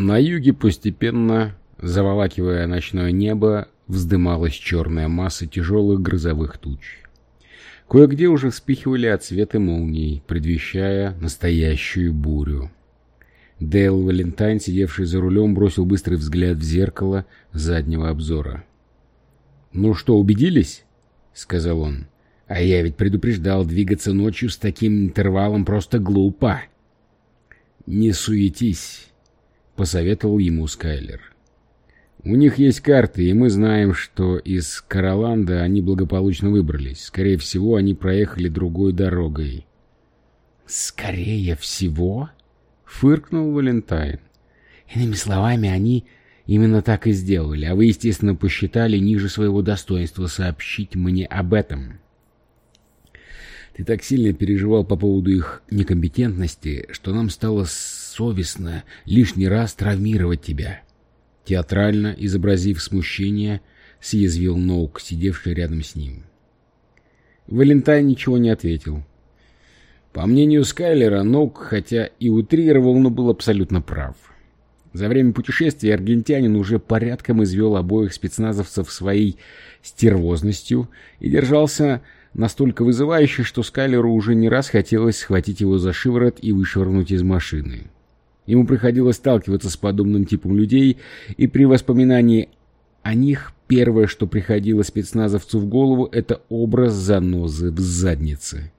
На юге постепенно, заволакивая ночное небо, вздымалась черная масса тяжелых грозовых туч. Кое-где уже вспихивали отсветы молний, предвещая настоящую бурю. Дейл Валентайн, сидевший за рулем, бросил быстрый взгляд в зеркало заднего обзора. «Ну что, убедились?» — сказал он. «А я ведь предупреждал, двигаться ночью с таким интервалом просто глупо». «Не суетись», — посоветовал ему Скайлер. «У них есть карты, и мы знаем, что из Кароланда они благополучно выбрались. Скорее всего, они проехали другой дорогой». «Скорее всего?» — фыркнул Валентайн. «Иными словами, они именно так и сделали, а вы, естественно, посчитали ниже своего достоинства сообщить мне об этом». Ты так сильно переживал по поводу их некомпетентности, что нам стало совестно лишний раз травмировать тебя. Театрально, изобразив смущение, съязвил Ноук, сидевший рядом с ним. Валентайн ничего не ответил. По мнению Скайлера, Ноук, хотя и утрировал, но был абсолютно прав. За время путешествия аргентянин уже порядком извел обоих спецназовцев своей стервозностью и держался настолько вызывающе, что Скайлеру уже не раз хотелось схватить его за шиворот и вышвырнуть из машины. Ему приходилось сталкиваться с подобным типом людей, и при воспоминании о них первое, что приходило спецназовцу в голову, это образ занозы в заднице.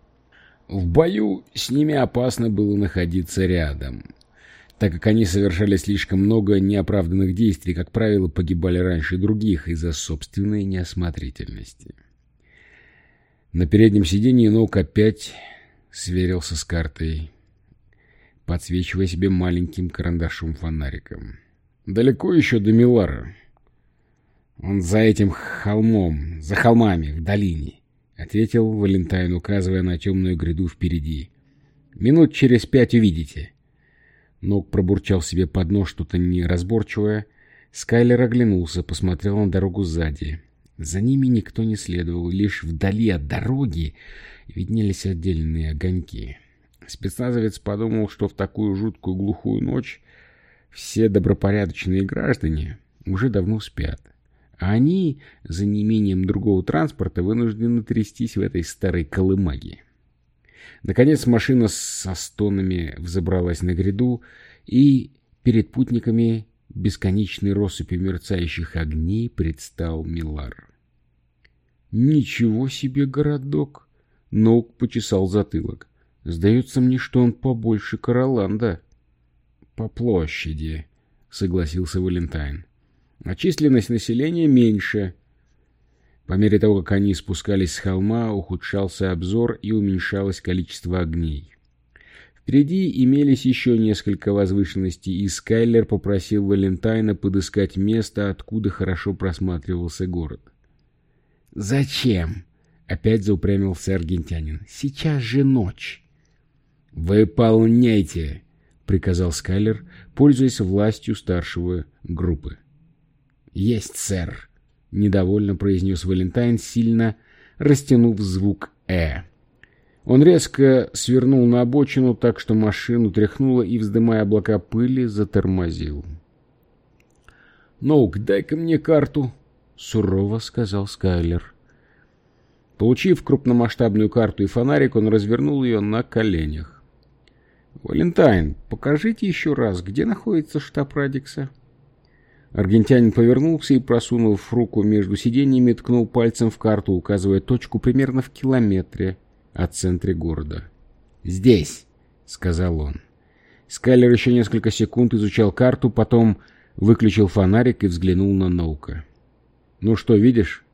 В бою с ними опасно было находиться рядом, так как они совершали слишком много неоправданных действий, как правило, погибали раньше других из-за собственной неосмотрительности. На переднем сиденье Ноук опять сверился с картой, подсвечивая себе маленьким карандашом-фонариком. «Далеко еще до Милара?» «Он за этим холмом, за холмами, в долине», — ответил Валентайн, указывая на темную гряду впереди. «Минут через пять увидите». Ног пробурчал себе под нос что-то неразборчивое. Скайлер оглянулся, посмотрел на дорогу сзади. За ними никто не следовал, лишь вдали от дороги виднелись отдельные огоньки. Спецназовец подумал, что в такую жуткую глухую ночь все добропорядочные граждане уже давно спят, а они, за неимением другого транспорта, вынуждены трястись в этой старой колымаге. Наконец машина со стонами взобралась на гряду, и перед путниками бесконечной россыпи мерцающих огней предстал Милар. «Ничего себе городок!» Ноук почесал затылок. «Сдается мне, что он побольше Кароланда». «По площади», — согласился Валентайн. «А численность населения меньше». По мере того, как они спускались с холма, ухудшался обзор и уменьшалось количество огней. Впереди имелись еще несколько возвышенностей, и Скайлер попросил Валентайна подыскать место, откуда хорошо просматривался город. «Зачем?» — опять заупрямился аргентянин. «Сейчас же ночь». «Выполняйте!» — приказал Скайлер, пользуясь властью старшего группы. «Есть, сэр!» — недовольно произнес Валентайн, сильно растянув звук «э». Он резко свернул на обочину так, что машину тряхнуло и, вздымая облака пыли, затормозил. «Ноук, дай-ка мне карту!» сурово сказал Скайлер. Получив крупномасштабную карту и фонарик, он развернул ее на коленях. «Валентайн, покажите еще раз, где находится штаб Радикса?» Аргентянин повернулся и, просунув руку между сиденьями, ткнул пальцем в карту, указывая точку примерно в километре от центра города. «Здесь», — сказал он. Скайлер еще несколько секунд изучал карту, потом выключил фонарик и взглянул на Ноука. Ну что, видишь?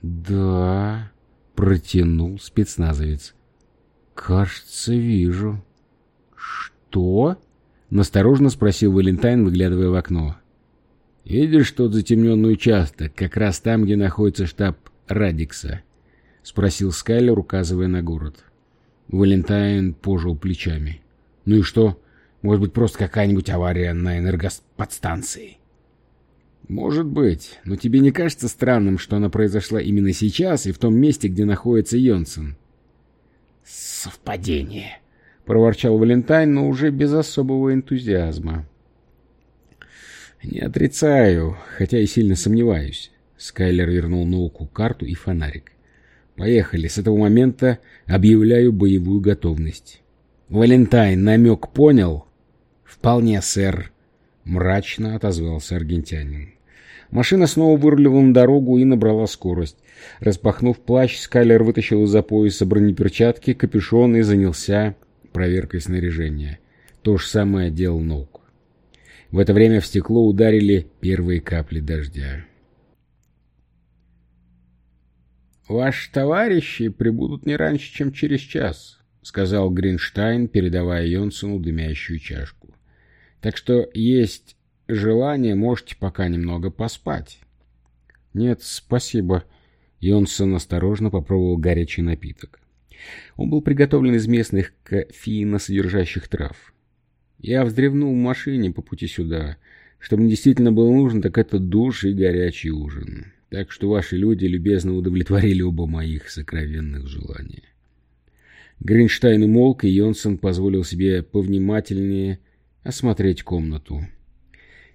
Да, протянул спецназовец. Кажется, вижу. Что? Насторожно спросил Валентайн, выглядывая в окно. «Видишь тот затемненный участок, как раз там, где находится штаб Радикса?» — спросил Скайлер, указывая на город. Валентайн пожил плечами. «Ну и что? Может быть, просто какая-нибудь авария на энергоподстанции?» «Может быть, но тебе не кажется странным, что она произошла именно сейчас и в том месте, где находится Йонсон?» «Совпадение», — проворчал Валентайн, но уже без особого энтузиазма. «Не отрицаю, хотя и сильно сомневаюсь». Скайлер вернул Ноуку карту и фонарик. «Поехали. С этого момента объявляю боевую готовность». «Валентайн намек понял?» «Вполне, сэр», — мрачно отозвался аргентянин. Машина снова вырулила на дорогу и набрала скорость. Распахнув плащ, Скайлер вытащил из-за пояса бронеперчатки, капюшон и занялся проверкой снаряжения. То же самое делал Ноук. В это время в стекло ударили первые капли дождя. «Ваши товарищи прибудут не раньше, чем через час», — сказал Гринштайн, передавая Йонсону дымящую чашку. «Так что есть желание, можете пока немного поспать». «Нет, спасибо», — Йонсон осторожно попробовал горячий напиток. Он был приготовлен из местных кофеиносодержащих трав. Я вздревнул в машине по пути сюда. Что мне действительно было нужно, так это душ и горячий ужин. Так что ваши люди любезно удовлетворили оба моих сокровенных желания. Гринштайн умолк, и Йонсон позволил себе повнимательнее осмотреть комнату.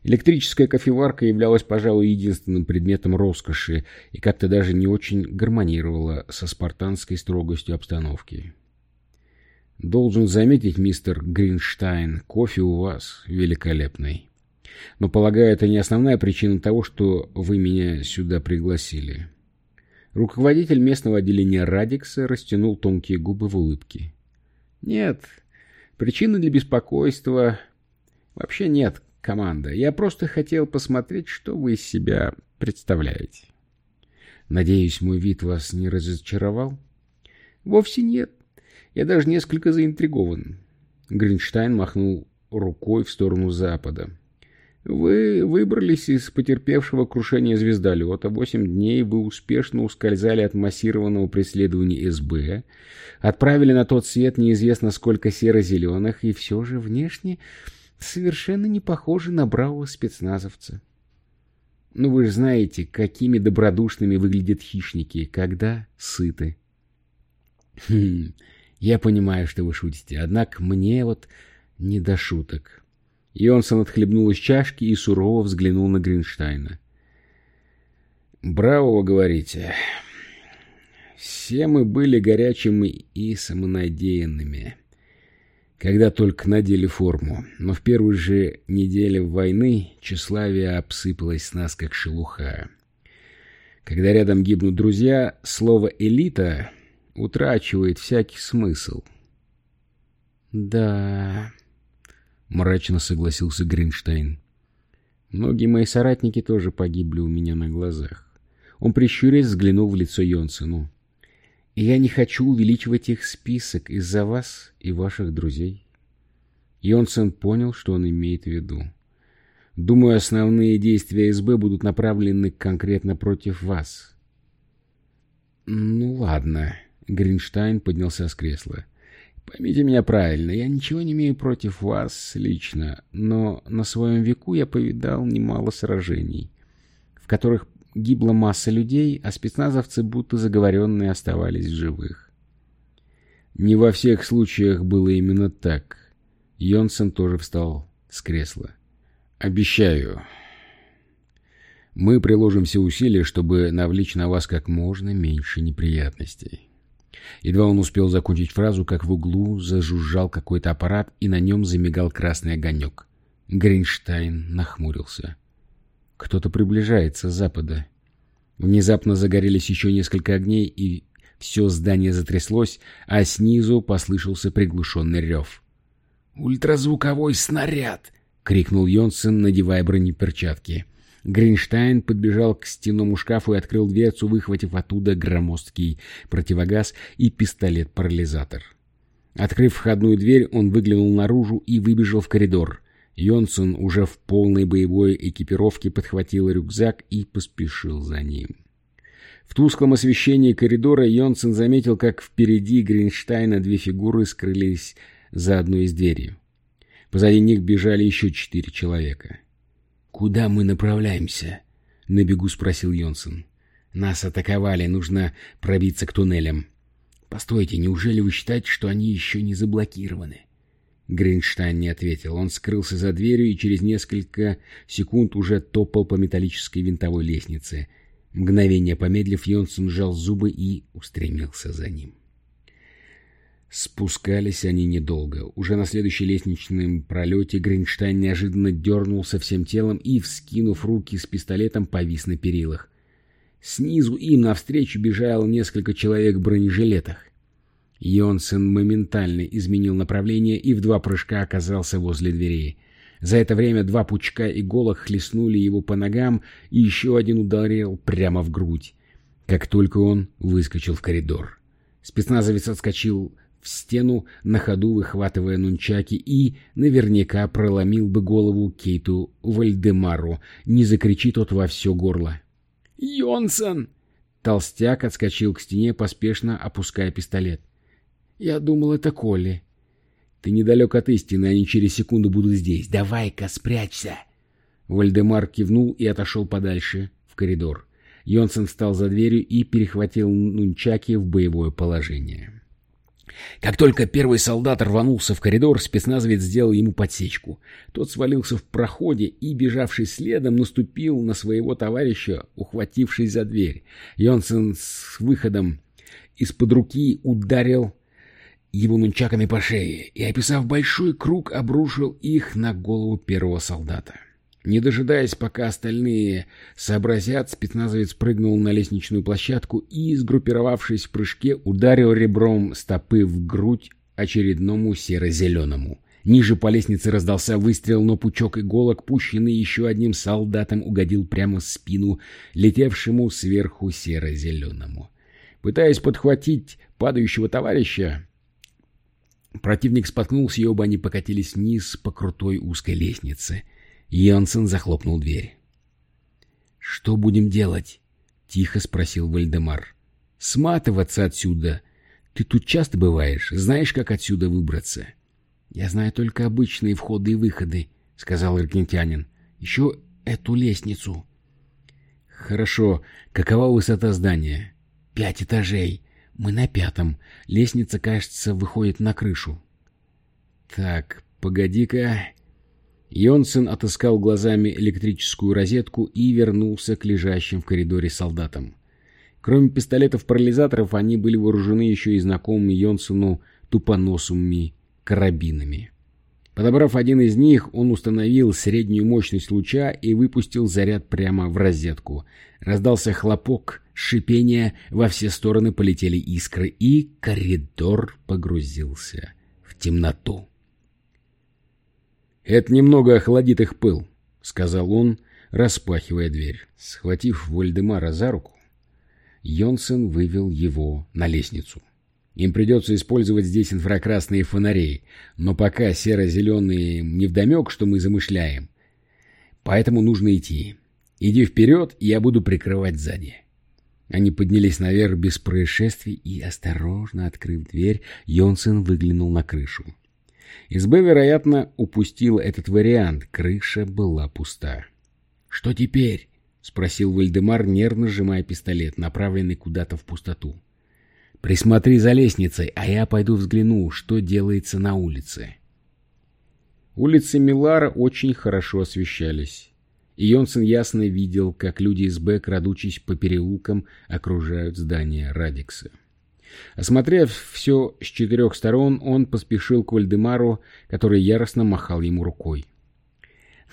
Электрическая кофеварка являлась, пожалуй, единственным предметом роскоши и как-то даже не очень гармонировала со спартанской строгостью обстановки. Должен заметить, мистер Гринштайн, кофе у вас великолепный. Но, полагаю, это не основная причина того, что вы меня сюда пригласили. Руководитель местного отделения Радикса растянул тонкие губы в улыбке. Нет, причины для беспокойства вообще нет, команда. Я просто хотел посмотреть, что вы из себя представляете. Надеюсь, мой вид вас не разочаровал? Вовсе нет. Я даже несколько заинтригован. Гринштайн махнул рукой в сторону запада. Вы выбрались из потерпевшего крушения звездолета. Восемь дней вы успешно ускользали от массированного преследования СБ, отправили на тот свет неизвестно сколько серо-зеленых, и все же внешне совершенно не похожи на бравого спецназовца. Ну вы же знаете, какими добродушными выглядят хищники, когда сыты. Хм, я понимаю, что вы шутите, однако мне вот не до шуток. Йонсон отхлебнул из чашки и сурово взглянул на Гринштейна. «Браво, вы говорите. Все мы были горячими и самонадеянными, когда только надели форму, но в первой же неделе войны тщеславие обсыпалось с нас, как шелуха. Когда рядом гибнут друзья, слово «элита» утрачивает всякий смысл. «Да...» — мрачно согласился Гринштейн. «Многие мои соратники тоже погибли у меня на глазах». Он прищурясь взглянул в лицо Йонсену. «И я не хочу увеличивать их список из-за вас и ваших друзей». Йонсен понял, что он имеет в виду. «Думаю, основные действия СБ будут направлены конкретно против вас». «Ну ладно», — Гринштайн поднялся с кресла. Поймите меня правильно, я ничего не имею против вас лично, но на своем веку я повидал немало сражений, в которых гибла масса людей, а спецназовцы будто заговоренные оставались в живых. Не во всех случаях было именно так. Йонсон тоже встал с кресла. «Обещаю, мы приложим все усилия, чтобы навлечь на вас как можно меньше неприятностей». Едва он успел закончить фразу, как в углу зажужжал какой-то аппарат, и на нем замигал красный огонек. Гринштайн нахмурился. Кто-то приближается с запада. Внезапно загорелись еще несколько огней, и все здание затряслось, а снизу послышался приглушенный рев. «Ультразвуковой снаряд!» — крикнул Йонсен, надевая бронеперчатки. Гринштайн подбежал к стенному шкафу и открыл дверцу, выхватив оттуда громоздкий противогаз и пистолет-парализатор. Открыв входную дверь, он выглянул наружу и выбежал в коридор. Йонсон уже в полной боевой экипировке подхватил рюкзак и поспешил за ним. В тусклом освещении коридора Йонсон заметил, как впереди Гринштейна две фигуры скрылись за одной из дверей. Позади них бежали еще четыре человека. «Куда мы направляемся?» — на бегу спросил Йонсон. «Нас атаковали, нужно пробиться к туннелям». «Постойте, неужели вы считаете, что они еще не заблокированы?» Гринштайн не ответил. Он скрылся за дверью и через несколько секунд уже топал по металлической винтовой лестнице. Мгновение помедлив, Йонсон сжал зубы и устремился за ним. Спускались они недолго. Уже на следующей лестничном пролете Гринштайн неожиданно дернулся всем телом и, вскинув руки с пистолетом, повис на перилах. Снизу им навстречу бежало несколько человек в бронежилетах. Йонсен моментально изменил направление и в два прыжка оказался возле двери. За это время два пучка иголок хлестнули его по ногам, и еще один ударил прямо в грудь, как только он выскочил в коридор. Спецназовец отскочил в стену, на ходу выхватывая нунчаки, и наверняка проломил бы голову Кейту Вальдемару, не закричи тот во все горло. «Йонсон!» Толстяк отскочил к стене, поспешно опуская пистолет. «Я думал, это Колли». «Ты недалек от истины, они через секунду будут здесь. Давай-ка, спрячься!» Вальдемар кивнул и отошел подальше, в коридор. Йонсон встал за дверью и перехватил нунчаки в боевое положение. Как только первый солдат рванулся в коридор, спецназовец сделал ему подсечку. Тот свалился в проходе и, бежавший следом, наступил на своего товарища, ухватившись за дверь. Йонсен с выходом из-под руки ударил его нунчаками по шее и, описав большой круг, обрушил их на голову первого солдата. Не дожидаясь, пока остальные сообразят, спецназовец прыгнул на лестничную площадку и, сгруппировавшись в прыжке, ударил ребром стопы в грудь очередному серо-зеленому. Ниже по лестнице раздался выстрел, но пучок иголок, пущенный еще одним солдатом, угодил прямо в спину летевшему сверху серо-зеленому. Пытаясь подхватить падающего товарища, противник споткнулся, и оба они покатились вниз по крутой узкой лестнице — Йонсен захлопнул дверь. «Что будем делать?» — тихо спросил Вальдемар. «Сматываться отсюда. Ты тут часто бываешь? Знаешь, как отсюда выбраться?» «Я знаю только обычные входы и выходы», — сказал аргентянин. «Еще эту лестницу». «Хорошо. Какова высота здания?» «Пять этажей. Мы на пятом. Лестница, кажется, выходит на крышу». «Так, погоди-ка...» Йонсен отыскал глазами электрическую розетку и вернулся к лежащим в коридоре солдатам. Кроме пистолетов-парализаторов, они были вооружены еще и знакомыми Йонсену тупоносыми карабинами. Подобрав один из них, он установил среднюю мощность луча и выпустил заряд прямо в розетку. Раздался хлопок, шипение, во все стороны полетели искры, и коридор погрузился в темноту. «Это немного охладит их пыл», — сказал он, распахивая дверь. Схватив Вольдемара за руку, Йонсен вывел его на лестницу. Им придется использовать здесь инфракрасные фонари, но пока серо-зеленые невдомек, что мы замышляем. Поэтому нужно идти. Иди вперед, и я буду прикрывать сзади. Они поднялись наверх без происшествий, и, осторожно открыв дверь, Йонсен выглянул на крышу. СБ, вероятно, упустил этот вариант. Крыша была пуста. «Что теперь?» — спросил Вальдемар, нервно сжимая пистолет, направленный куда-то в пустоту. «Присмотри за лестницей, а я пойду взгляну, что делается на улице». Улицы Милара очень хорошо освещались. И Йонсен ясно видел, как люди СБ, крадучись по переулкам, окружают здание Радикса. Осмотрев все с четырех сторон, он поспешил к Вальдемару, который яростно махал ему рукой.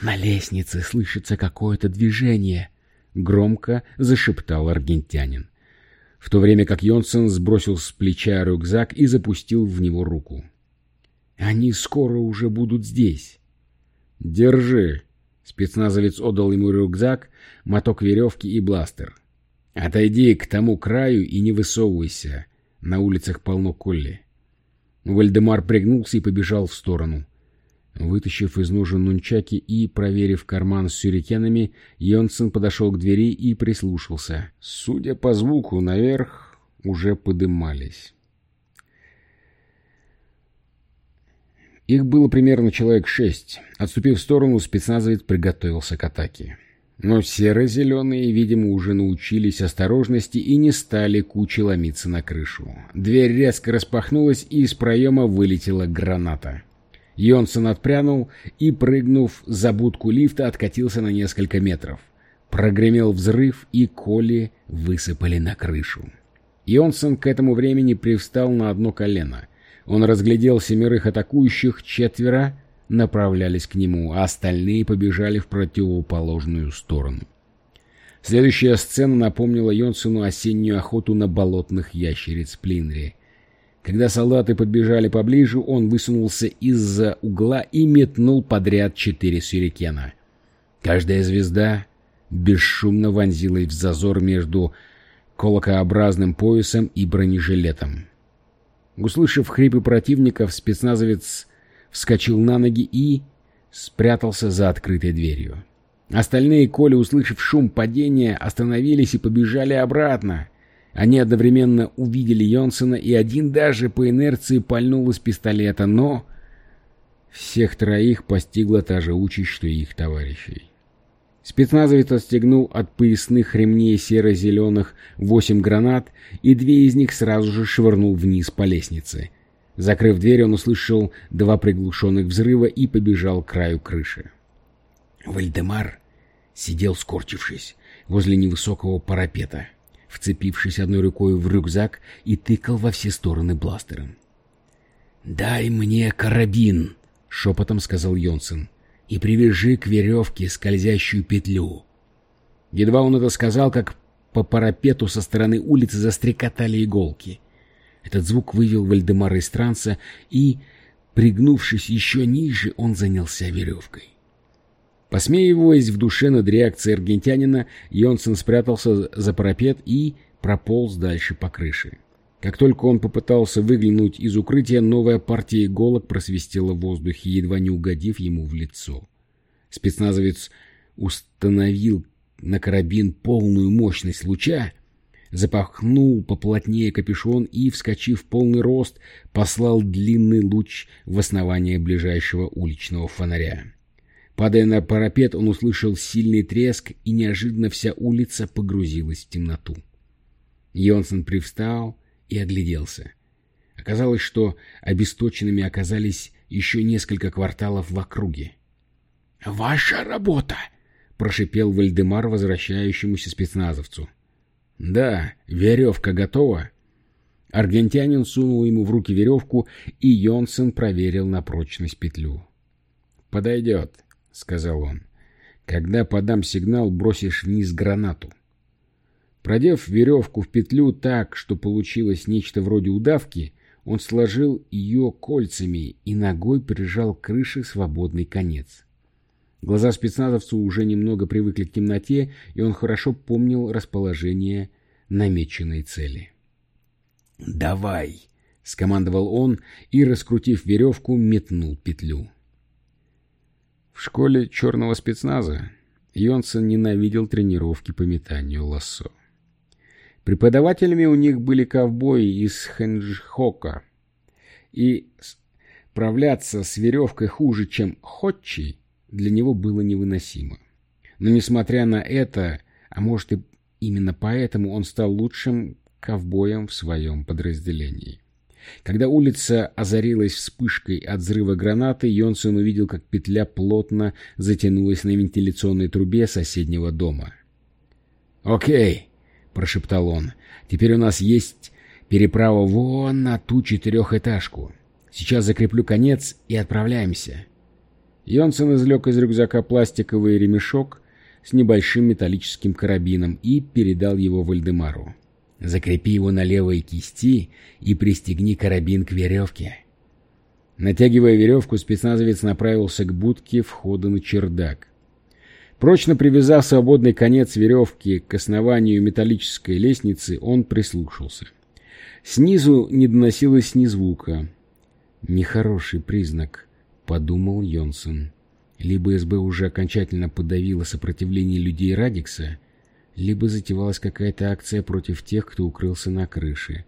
«На лестнице слышится какое-то движение», — громко зашептал аргентянин, в то время как Йонсен сбросил с плеча рюкзак и запустил в него руку. «Они скоро уже будут здесь». «Держи», — спецназовец отдал ему рюкзак, моток веревки и бластер. «Отойди к тому краю и не высовывайся. На улицах полно колли. Вальдемар пригнулся и побежал в сторону. Вытащив из ножен нунчаки и проверив карман с сюрикенами, Йонсен подошел к двери и прислушался. Судя по звуку, наверх уже подымались. Их было примерно человек шесть. Отступив в сторону, спецназовец приготовился к атаке. Но серо-зеленые, видимо, уже научились осторожности и не стали кучей ломиться на крышу. Дверь резко распахнулась, и из проема вылетела граната. Йонсон отпрянул и, прыгнув за будку лифта, откатился на несколько метров. Прогремел взрыв, и Коли высыпали на крышу. Йонсон к этому времени привстал на одно колено. Он разглядел семерых атакующих, четверо направлялись к нему, а остальные побежали в противоположную сторону. Следующая сцена напомнила Йонсону осеннюю охоту на болотных ящериц Плинри. Когда солдаты подбежали поближе, он высунулся из-за угла и метнул подряд четыре сюрикена. Каждая звезда бесшумно вонзилась в зазор между колокообразным поясом и бронежилетом. Услышав хрипы противников, спецназовец вскочил на ноги и спрятался за открытой дверью. Остальные, Коли, услышав шум падения, остановились и побежали обратно. Они одновременно увидели Йонсона, и один даже по инерции пальнул из пистолета, но всех троих постигла та же участь, что и их товарищей. Спецназовец отстегнул от поясных ремней серо-зеленых восемь гранат, и две из них сразу же швырнул вниз по лестнице. Закрыв дверь, он услышал два приглушенных взрыва и побежал к краю крыши. Вальдемар сидел скорчившись возле невысокого парапета, вцепившись одной рукой в рюкзак и тыкал во все стороны бластером. «Дай мне карабин!» — шепотом сказал Йонсен и привяжи к веревке скользящую петлю. Едва он это сказал, как по парапету со стороны улицы застрекотали иголки. Этот звук вывел Вальдемара из транса, и, пригнувшись еще ниже, он занялся веревкой. Посмеиваясь в душе над реакцией аргентянина, Йонсен спрятался за парапет и прополз дальше по крыше. Как только он попытался выглянуть из укрытия, новая партия иголок просвистела в воздухе, едва не угодив ему в лицо. Спецназовец установил на карабин полную мощность луча, запахнул поплотнее капюшон и, вскочив в полный рост, послал длинный луч в основание ближайшего уличного фонаря. Падая на парапет, он услышал сильный треск, и неожиданно вся улица погрузилась в темноту. Йонсон привстал и огляделся. Оказалось, что обесточенными оказались еще несколько кварталов в округе. «Ваша работа!» — прошипел Вальдемар возвращающемуся спецназовцу. «Да, веревка готова». Аргентянин сунул ему в руки веревку, и Йонсен проверил на прочность петлю. «Подойдет», — сказал он. «Когда подам сигнал, бросишь вниз гранату». Продев веревку в петлю так, что получилось нечто вроде удавки, он сложил ее кольцами и ногой прижал к крыше свободный конец. Глаза спецназовцу уже немного привыкли к темноте, и он хорошо помнил расположение намеченной цели. «Давай!» — скомандовал он и, раскрутив веревку, метнул петлю. В школе черного спецназа Йонсон ненавидел тренировки по метанию лассо. Преподавателями у них были ковбои из Хенджхока. И справляться с веревкой хуже, чем Хотчи, для него было невыносимо. Но несмотря на это, а может и именно поэтому, он стал лучшим ковбоем в своем подразделении. Когда улица озарилась вспышкой от взрыва гранаты, Йонсон увидел, как петля плотно затянулась на вентиляционной трубе соседнего дома. «Окей», — прошептал он. «Теперь у нас есть переправа вон на ту четырехэтажку. Сейчас закреплю конец и отправляемся». Йонсон извлек из рюкзака пластиковый ремешок с небольшим металлическим карабином и передал его Вальдемару. «Закрепи его на левой кисти и пристегни карабин к веревке». Натягивая веревку, спецназовец направился к будке входа на чердак. Прочно привязав свободный конец веревки к основанию металлической лестницы, он прислушался. Снизу не доносилось ни звука. «Нехороший признак», — подумал Йонсон. Либо СБ уже окончательно подавило сопротивление людей Радикса, либо затевалась какая-то акция против тех, кто укрылся на крыше.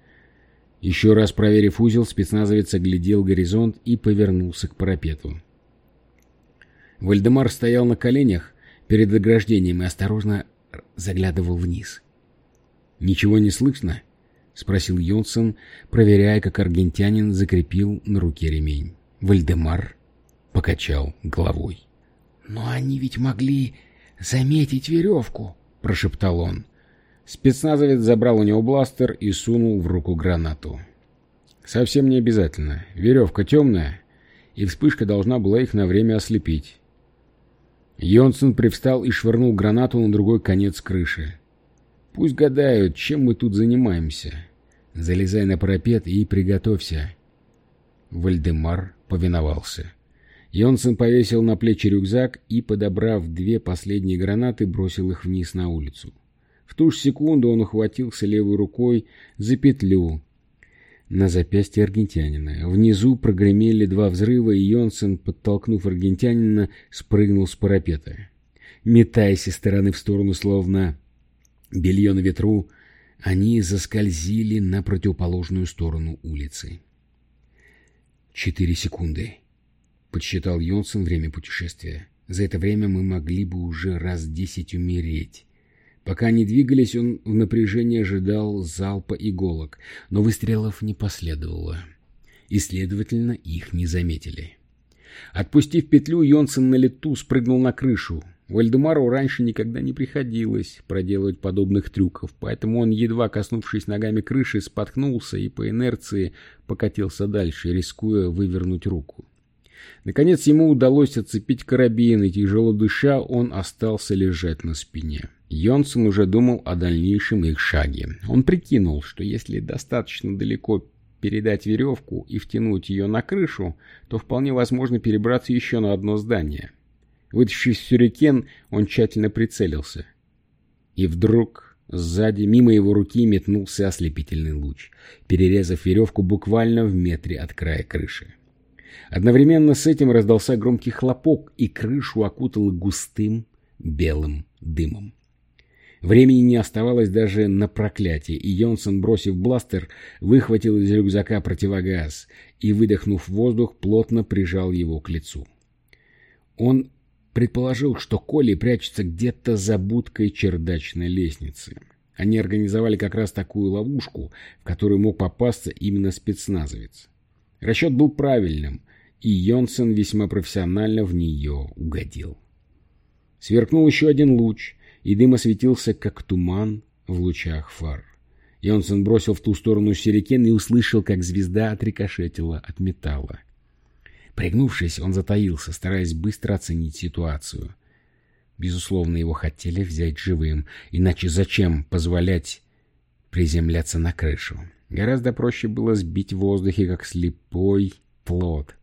Еще раз проверив узел, спецназовец оглядел горизонт и повернулся к парапету. Вальдемар стоял на коленях, перед ограждением и осторожно заглядывал вниз. «Ничего не слышно?» — спросил Йонсон, проверяя, как аргентянин закрепил на руке ремень. Вальдемар покачал головой. «Но они ведь могли заметить веревку», — прошептал он. Спецназовец забрал у него бластер и сунул в руку гранату. «Совсем не обязательно. Веревка темная, и вспышка должна была их на время ослепить». Йонсон привстал и швырнул гранату на другой конец крыши. «Пусть гадают, чем мы тут занимаемся. Залезай на парапет и приготовься». Вальдемар повиновался. Йонсон повесил на плечи рюкзак и, подобрав две последние гранаты, бросил их вниз на улицу. В ту же секунду он ухватился левой рукой за петлю на запястье аргентянина. Внизу прогремели два взрыва, и Йонсен, подтолкнув аргентянина, спрыгнул с парапета. Метаясь из стороны в сторону, словно белье на ветру, они заскользили на противоположную сторону улицы. «Четыре секунды», — подсчитал Йонсен время путешествия. «За это время мы могли бы уже раз десять умереть». Пока они двигались, он в напряжении ожидал залпа иголок, но выстрелов не последовало. И, следовательно, их не заметили. Отпустив петлю, Йонсен на лету спрыгнул на крышу. Вальдемару раньше никогда не приходилось проделывать подобных трюков, поэтому он, едва коснувшись ногами крыши, споткнулся и по инерции покатился дальше, рискуя вывернуть руку. Наконец ему удалось отцепить карабин, и тяжело дыша он остался лежать на спине. Йонсон уже думал о дальнейшем их шаге. Он прикинул, что если достаточно далеко передать веревку и втянуть ее на крышу, то вполне возможно перебраться еще на одно здание. Вытащив сюрикен, он тщательно прицелился. И вдруг сзади, мимо его руки, метнулся ослепительный луч, перерезав веревку буквально в метре от края крыши. Одновременно с этим раздался громкий хлопок, и крышу окутало густым белым дымом. Времени не оставалось даже на проклятие, и Йонсон, бросив бластер, выхватил из рюкзака противогаз и, выдохнув воздух, плотно прижал его к лицу. Он предположил, что Коли прячется где-то за будкой чердачной лестницы. Они организовали как раз такую ловушку, в которую мог попасться именно спецназовец. Расчет был правильным, и Йонсон весьма профессионально в нее угодил. Сверкнул еще один луч — и дым осветился, как туман в лучах фар. Йонсон бросил в ту сторону сюрикен и услышал, как звезда отрикошетила от металла. Пригнувшись, он затаился, стараясь быстро оценить ситуацию. Безусловно, его хотели взять живым, иначе зачем позволять приземляться на крышу? Гораздо проще было сбить в воздухе, как слепой плод.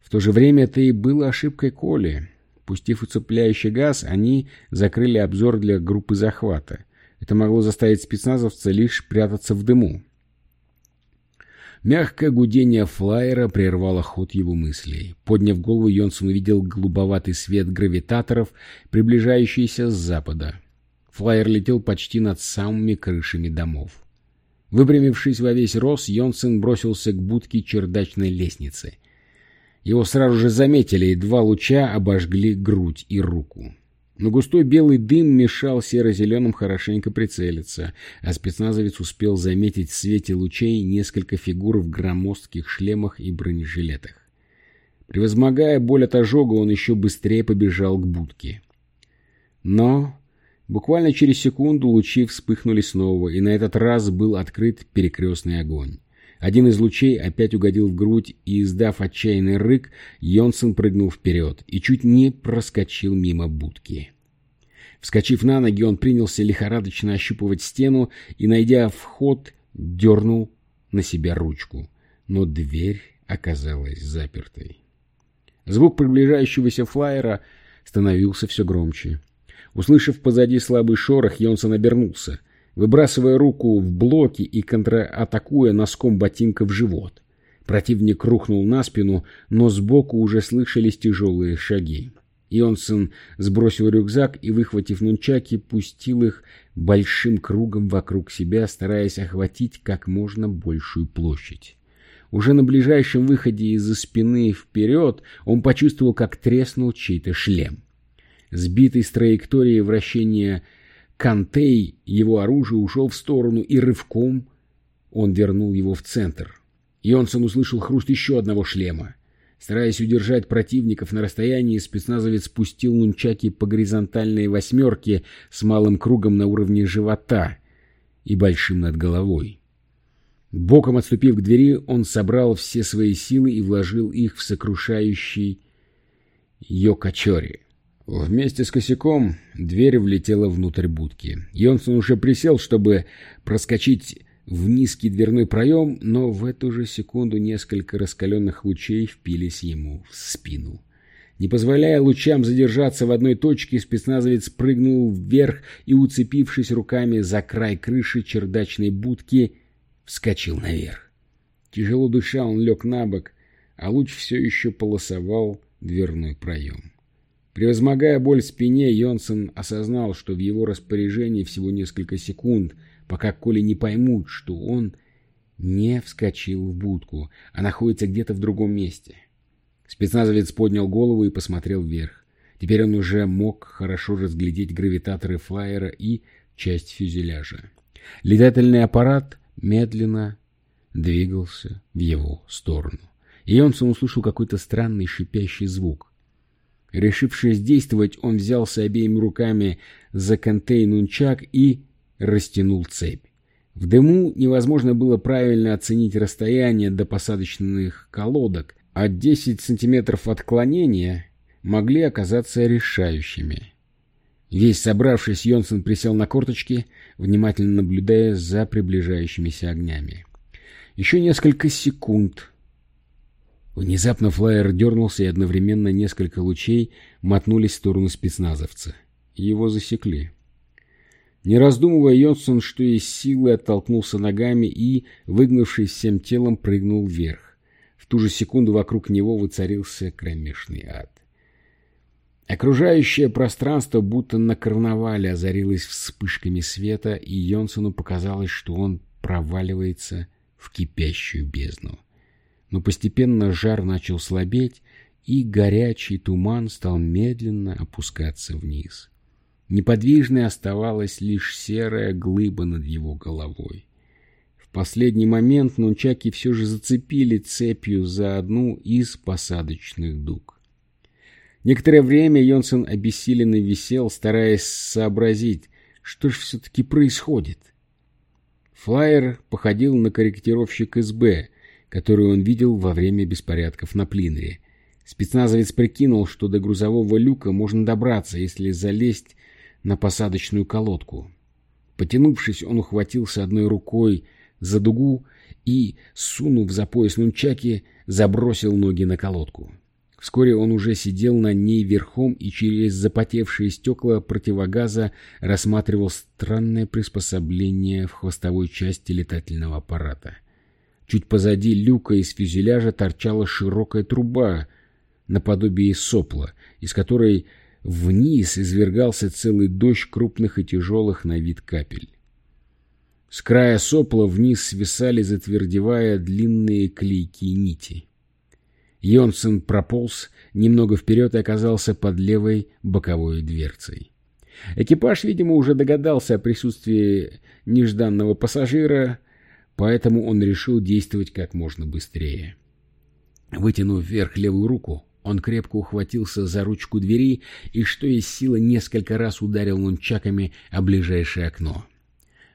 В то же время это и было ошибкой Коли. Пустив уцепляющий газ, они закрыли обзор для группы захвата. Это могло заставить спецназовца лишь прятаться в дыму. Мягкое гудение флайера прервало ход его мыслей. Подняв голову, Йонсон увидел голубоватый свет гравитаторов, приближающийся с запада. Флайер летел почти над самыми крышами домов. Выпрямившись во весь рост, Йонсен бросился к будке чердачной лестницы. Его сразу же заметили, и два луча обожгли грудь и руку. Но густой белый дым мешал серо-зеленым хорошенько прицелиться, а спецназовец успел заметить в свете лучей несколько фигур в громоздких шлемах и бронежилетах. Превозмогая боль от ожога, он еще быстрее побежал к будке. Но буквально через секунду лучи вспыхнули снова, и на этот раз был открыт перекрестный огонь. Один из лучей опять угодил в грудь, и, издав отчаянный рык, Йонсон прыгнул вперед и чуть не проскочил мимо будки. Вскочив на ноги, он принялся лихорадочно ощупывать стену и, найдя вход, дернул на себя ручку. Но дверь оказалась запертой. Звук приближающегося флайера становился все громче. Услышав позади слабый шорох, Йонсон обернулся выбрасывая руку в блоки и контратакуя носком ботинка в живот. Противник рухнул на спину, но сбоку уже слышались тяжелые шаги. Ионсон сбросил рюкзак и, выхватив нунчаки, пустил их большим кругом вокруг себя, стараясь охватить как можно большую площадь. Уже на ближайшем выходе из-за спины вперед он почувствовал, как треснул чей-то шлем. Сбитый с траектории вращения Кантей, его оружие, ушел в сторону, и рывком он вернул его в центр. Йонсон услышал хруст еще одного шлема. Стараясь удержать противников на расстоянии, спецназовец спустил нунчаки по горизонтальной восьмерке с малым кругом на уровне живота и большим над головой. Боком отступив к двери, он собрал все свои силы и вложил их в сокрушающий Йокачори. Вместе с косяком дверь влетела внутрь будки. Йонсон уже присел, чтобы проскочить в низкий дверной проем, но в эту же секунду несколько раскаленных лучей впились ему в спину. Не позволяя лучам задержаться в одной точке, спецназовец прыгнул вверх и, уцепившись руками за край крыши чердачной будки, вскочил наверх. Тяжело дыша, он лег на бок, а луч все еще полосовал дверной проем. Превозмогая боль в спине, Йонсон осознал, что в его распоряжении всего несколько секунд — пока Коли не поймут, что он не вскочил в будку, а находится где-то в другом месте. Спецназовец поднял голову и посмотрел вверх. Теперь он уже мог хорошо разглядеть гравитаторы флайера и часть фюзеляжа. Летательный аппарат медленно двигался в его сторону. И Йонсон услышал какой-то странный шипящий звук. Решившись действовать, он взялся обеими руками за контейнунчак и растянул цепь. В дыму невозможно было правильно оценить расстояние до посадочных колодок, а 10 сантиметров отклонения могли оказаться решающими. Весь собравшись, Йонсон присел на корточки, внимательно наблюдая за приближающимися огнями. Еще несколько секунд. Внезапно флайер дернулся, и одновременно несколько лучей мотнулись в сторону спецназовца. Его засекли. Не раздумывая, Йонсон, что из силы, оттолкнулся ногами и, выгнувшись всем телом, прыгнул вверх. В ту же секунду вокруг него воцарился кромешный ад. Окружающее пространство будто на карнавале озарилось вспышками света, и Йонсону показалось, что он проваливается в кипящую бездну. Но постепенно жар начал слабеть, и горячий туман стал медленно опускаться вниз. Неподвижной оставалась лишь серая глыба над его головой. В последний момент нунчаки все же зацепили цепью за одну из посадочных дуг. Некоторое время Йонсон обессиленно висел, стараясь сообразить, что же все-таки происходит. Флайер походил на корректировщик СБ, который он видел во время беспорядков на Плинере. Спецназовец прикинул, что до грузового люка можно добраться, если залезть на посадочную колодку. Потянувшись, он ухватился одной рукой за дугу и, сунув за пояс нунчаки, забросил ноги на колодку. Вскоре он уже сидел на ней верхом и через запотевшие стекла противогаза рассматривал странное приспособление в хвостовой части летательного аппарата. Чуть позади люка из фюзеляжа торчала широкая труба наподобие сопла, из которой Вниз извергался целый дождь крупных и тяжелых на вид капель. С края сопла вниз свисали, затвердевая, длинные клейкие нити. Йонсен прополз немного вперед и оказался под левой боковой дверцей. Экипаж, видимо, уже догадался о присутствии нежданного пассажира, поэтому он решил действовать как можно быстрее. Вытянув вверх левую руку, он крепко ухватился за ручку двери и, что из силы, несколько раз ударил нунчаками о ближайшее окно.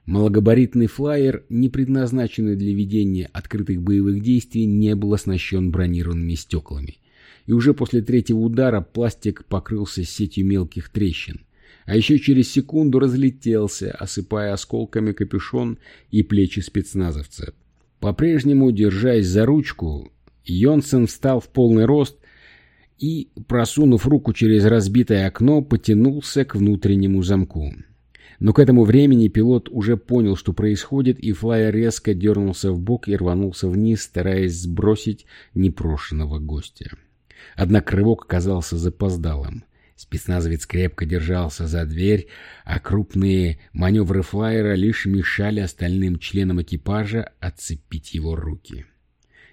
Малогабаритный флайер, не предназначенный для ведения открытых боевых действий, не был оснащен бронированными стеклами. И уже после третьего удара пластик покрылся сетью мелких трещин. А еще через секунду разлетелся, осыпая осколками капюшон и плечи спецназовца. По-прежнему, держась за ручку, Йонсен встал в полный рост и, просунув руку через разбитое окно, потянулся к внутреннему замку. Но к этому времени пилот уже понял, что происходит, и флайер резко дернулся в бок и рванулся вниз, стараясь сбросить непрошенного гостя. Однако рывок оказался запоздалым. Спецназовец крепко держался за дверь, а крупные маневры флайера лишь мешали остальным членам экипажа отцепить его руки.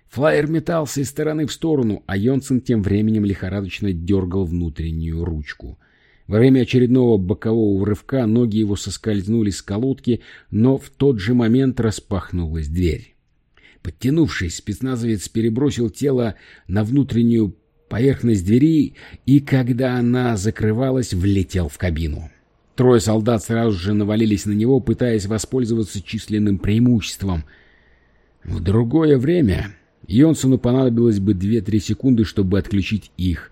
Флайер метался из стороны в сторону, а Йонсен тем временем лихорадочно дергал внутреннюю ручку. Во время очередного бокового рывка ноги его соскользнули с колодки, но в тот же момент распахнулась дверь. Подтянувшись, спецназовец перебросил тело на внутреннюю поверхность двери и, когда она закрывалась, влетел в кабину. Трое солдат сразу же навалились на него, пытаясь воспользоваться численным преимуществом. В другое время Йонсону понадобилось бы 2-3 секунды, чтобы отключить их,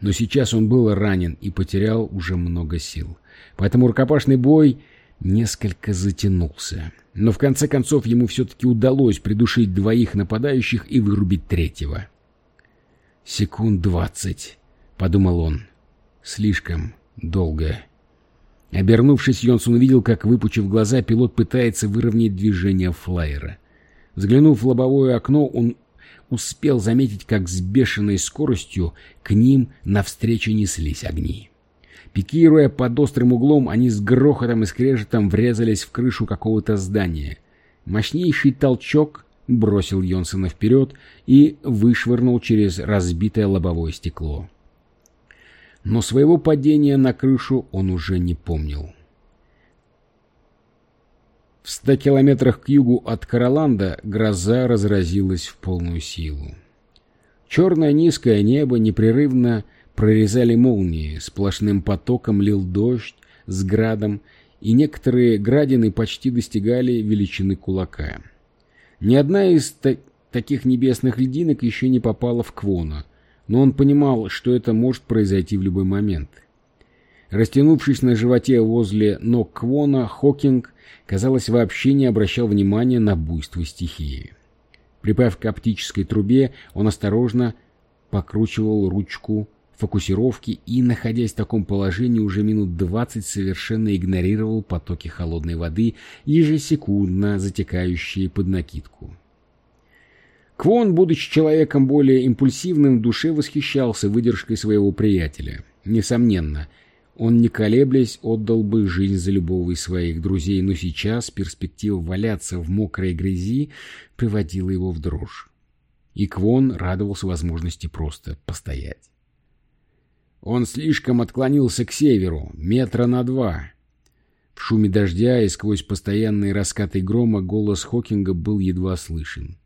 но сейчас он был ранен и потерял уже много сил. Поэтому рукопашный бой несколько затянулся. Но в конце концов ему все-таки удалось придушить двоих нападающих и вырубить третьего. «Секунд двадцать», — подумал он. «Слишком долго». Обернувшись, Йонсон увидел, как, выпучив глаза, пилот пытается выровнять движение флайера. Взглянув в лобовое окно, он успел заметить, как с бешеной скоростью к ним навстречу неслись огни. Пикируя под острым углом, они с грохотом и скрежетом врезались в крышу какого-то здания. Мощнейший толчок бросил Йонсона вперед и вышвырнул через разбитое лобовое стекло. Но своего падения на крышу он уже не помнил. В ста километрах к югу от Караланда гроза разразилась в полную силу. Черное низкое небо непрерывно прорезали молнии, сплошным потоком лил дождь с градом, и некоторые градины почти достигали величины кулака. Ни одна из та таких небесных льдинок еще не попала в Квона, но он понимал, что это может произойти в любой момент. Растянувшись на животе возле ног Квона, Хокинг, казалось, вообще не обращал внимания на буйство стихии. Припав к оптической трубе, он осторожно покручивал ручку фокусировки и, находясь в таком положении, уже минут двадцать совершенно игнорировал потоки холодной воды, ежесекундно затекающие под накидку. Квон, будучи человеком более импульсивным, в душе восхищался выдержкой своего приятеля. Несомненно, он, не колеблясь, отдал бы жизнь за любого из своих друзей, но сейчас перспектива валяться в мокрой грязи приводила его в дрожь. И Квон радовался возможности просто постоять. Он слишком отклонился к северу, метра на два. В шуме дождя и сквозь постоянные раскаты грома голос Хокинга был едва слышен.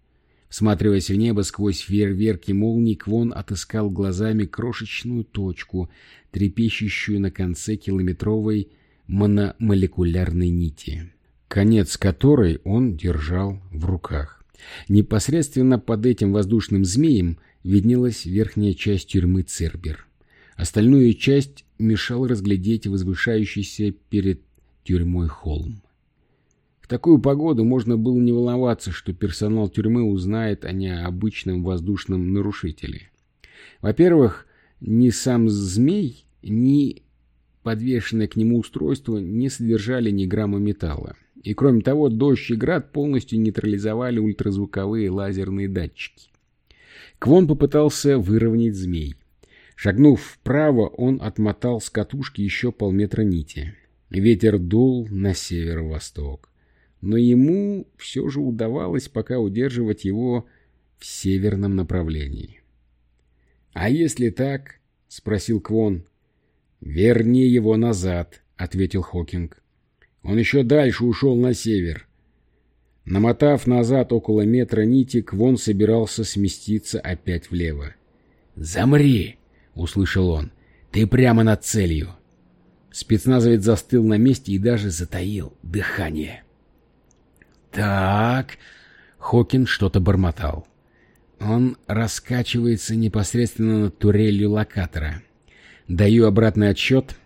Всматриваясь в небо сквозь фейерверки молний, Квон отыскал глазами крошечную точку, трепещущую на конце километровой мономолекулярной нити, конец которой он держал в руках. Непосредственно под этим воздушным змеем виднелась верхняя часть тюрьмы Цербер. Остальную часть мешал разглядеть возвышающийся перед тюрьмой холм. В такую погоду можно было не волноваться, что персонал тюрьмы узнает о необычном воздушном нарушителе. Во-первых, ни сам змей, ни подвешенное к нему устройство не содержали ни грамма металла. И кроме того, дождь и град полностью нейтрализовали ультразвуковые лазерные датчики. Квон попытался выровнять змей. Шагнув вправо, он отмотал с катушки еще полметра нити. Ветер дул на северо-восток. Но ему все же удавалось пока удерживать его в северном направлении. «А если так?» — спросил Квон. «Верни его назад», — ответил Хокинг. «Он еще дальше ушел на север». Намотав назад около метра нити, Квон собирался сместиться опять влево. «Замри!» — услышал он. «Ты прямо над целью!» Спецназовец застыл на месте и даже затаил дыхание. «Так...» — Хокин что-то бормотал. Он раскачивается непосредственно над турелью локатора. Даю обратный отсчет.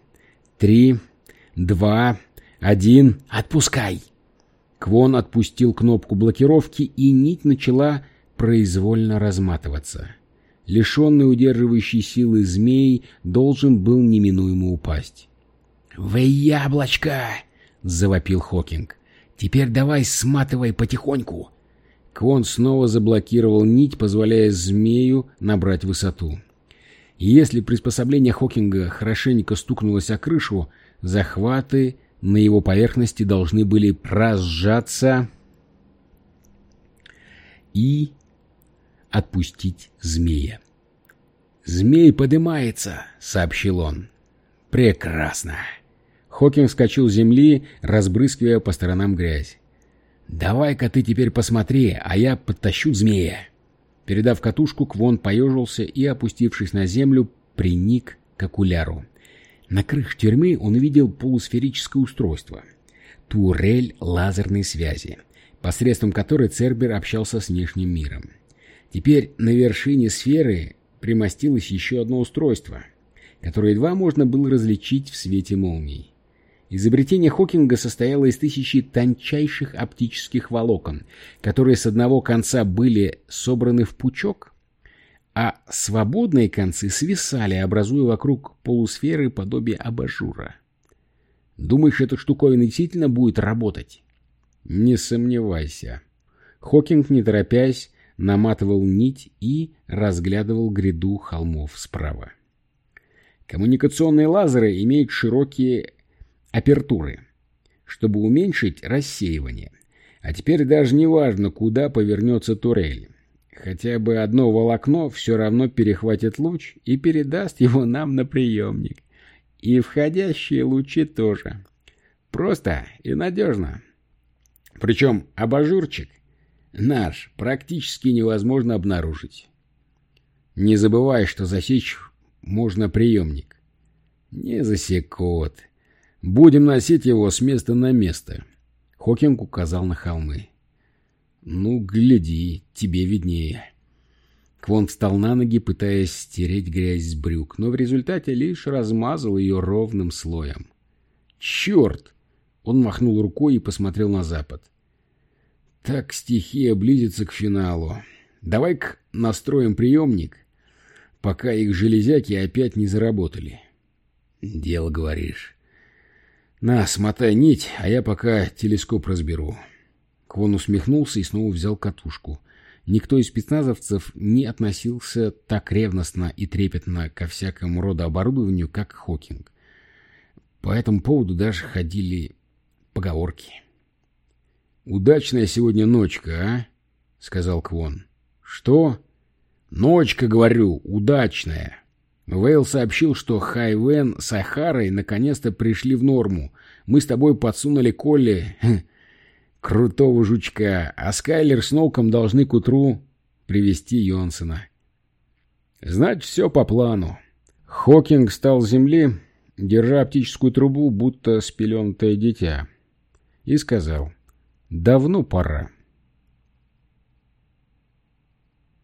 Три, два, один... Отпускай! Квон отпустил кнопку блокировки, и нить начала произвольно разматываться лишенный удерживающей силы змей, должен был неминуемо упасть. «Вы яблочко!» — завопил Хокинг. «Теперь давай сматывай потихоньку!» Квон снова заблокировал нить, позволяя змею набрать высоту. И если приспособление Хокинга хорошенько стукнулось о крышу, захваты на его поверхности должны были разжаться и отпустить змея. «Змей подымается», — сообщил он. «Прекрасно». Хокинг вскочил с земли, разбрызгивая по сторонам грязь. «Давай-ка ты теперь посмотри, а я подтащу змея». Передав катушку, Квон поежился и, опустившись на землю, приник к окуляру. На крыше тюрьмы он увидел полусферическое устройство — турель лазерной связи, посредством которой Цербер общался с внешним миром. Теперь на вершине сферы примостилось еще одно устройство, которое едва можно было различить в свете молний. Изобретение Хокинга состояло из тысячи тончайших оптических волокон, которые с одного конца были собраны в пучок, а свободные концы свисали, образуя вокруг полусферы подобие абажура. Думаешь, эта штуковина действительно будет работать? Не сомневайся. Хокинг, не торопясь, наматывал нить и разглядывал гряду холмов справа. Коммуникационные лазеры имеют широкие апертуры, чтобы уменьшить рассеивание. А теперь даже не важно, куда повернется турель. Хотя бы одно волокно все равно перехватит луч и передаст его нам на приемник. И входящие лучи тоже. Просто и надежно. Причем абажурчик наш практически невозможно обнаружить. Не забывай, что засечь можно приемник. Не засекут. Будем носить его с места на место. Хокинг указал на холмы. Ну, гляди, тебе виднее. Квон встал на ноги, пытаясь стереть грязь с брюк, но в результате лишь размазал ее ровным слоем. «Черт!» Он махнул рукой и посмотрел на запад. «Так стихия близится к финалу. Давай-ка настроим приемник, пока их железяки опять не заработали». «Дело, говоришь». «На, смотай нить, а я пока телескоп разберу». Квон усмехнулся и снова взял катушку. Никто из спецназовцев не относился так ревностно и трепетно ко всякому роду оборудованию, как Хокинг. По этому поводу даже ходили поговорки. «Удачная сегодня ночка, а?» — сказал Квон. «Что?» «Ночка, говорю, удачная!» Вейл сообщил, что Хайвен с Ахарой наконец-то пришли в норму. Мы с тобой подсунули Колли крутого жучка, а Скайлер с Ноуком должны к утру привести Йонсона. Значит, все по плану. Хокинг встал с земли, держа оптическую трубу, будто спеленутое дитя, и сказал, «Давно пора».